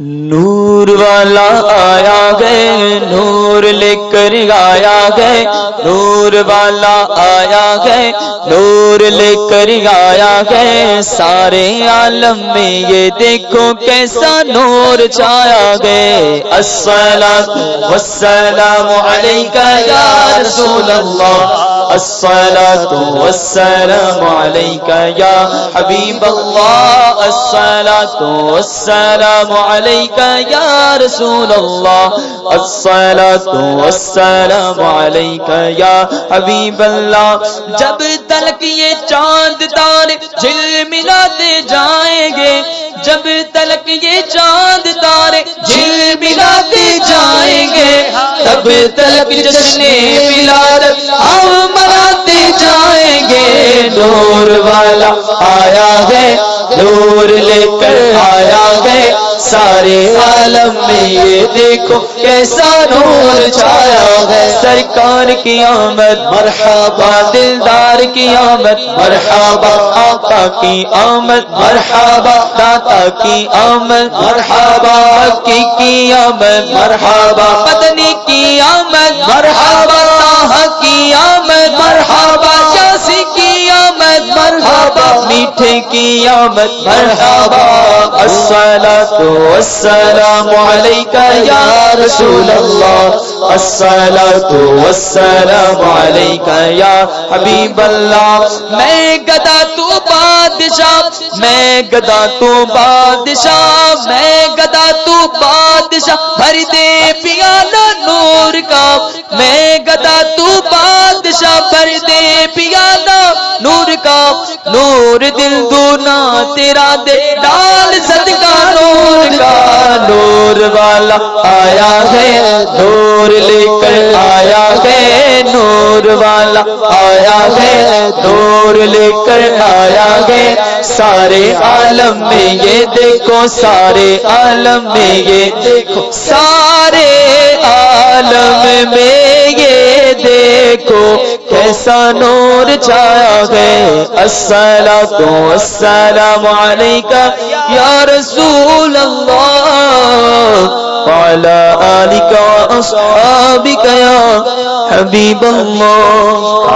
نور والا آیا گئے، نور لے کر آیا گئے، نور والا آیا گئے، نور لے کر آیا گئے۔ سارے عالم میں یہ دیکھو کیسا نور چھایا گئے۔ السلام، والسلام علیکہ یا رسول اللہ۔ الصلاة والسلام عليك يا حبيب الله. الصلاة والسلام عليك يا رسول الله. الصلاة والسلام عليك يا حبيب الله. جب تلک یہ چاند تارے جل ملاتے جائیں گے، جب تلک یہ چاند تارے جل ملاتے جائیں گے، تب تلک جشن ملاد ہم جائیں گے نور والا، آیا ہے نور لے کر آیا ہے۔ سارے عالم میں یہ دیکھو، کیسا نور چھایا ہے۔ سرکار کی آمد، مرحبا دلدار کی آمد، مرحبا آقا کی آمد، مرحبا داتا کی آمد، مرحبا کی کی آمد، مرحبا پتنی مرحبا میٹھے کی آمد، مرحبا، الصلاة والسلام علیکہ یا رسول اللہ، الصلاة والسلام علیکہ یا حبیب اللہ۔ میں گدا تو بادشاہ، میں گدا تو بادشاہ، میں گدا تو بادشاہ، بھر دے پیالہ نور کا۔ میں گدا تو بادشاہ، بھر دے پیالہ نور کا نور دل دونا تیرا دے ڈال صدقہ نور کا نور والا آیا ہے نور لے کر آیا ہے نور والا آیا ہے نور لے کر آیا ہے سارے عالم میں یہ دیکھو سارے عالم میں یہ دیکھو سارے کا نور چھایا گئے۔ السلام السلام علیکہ۔ یا رسول اللہ وعلى آلك وأصحابك يا حبيب الله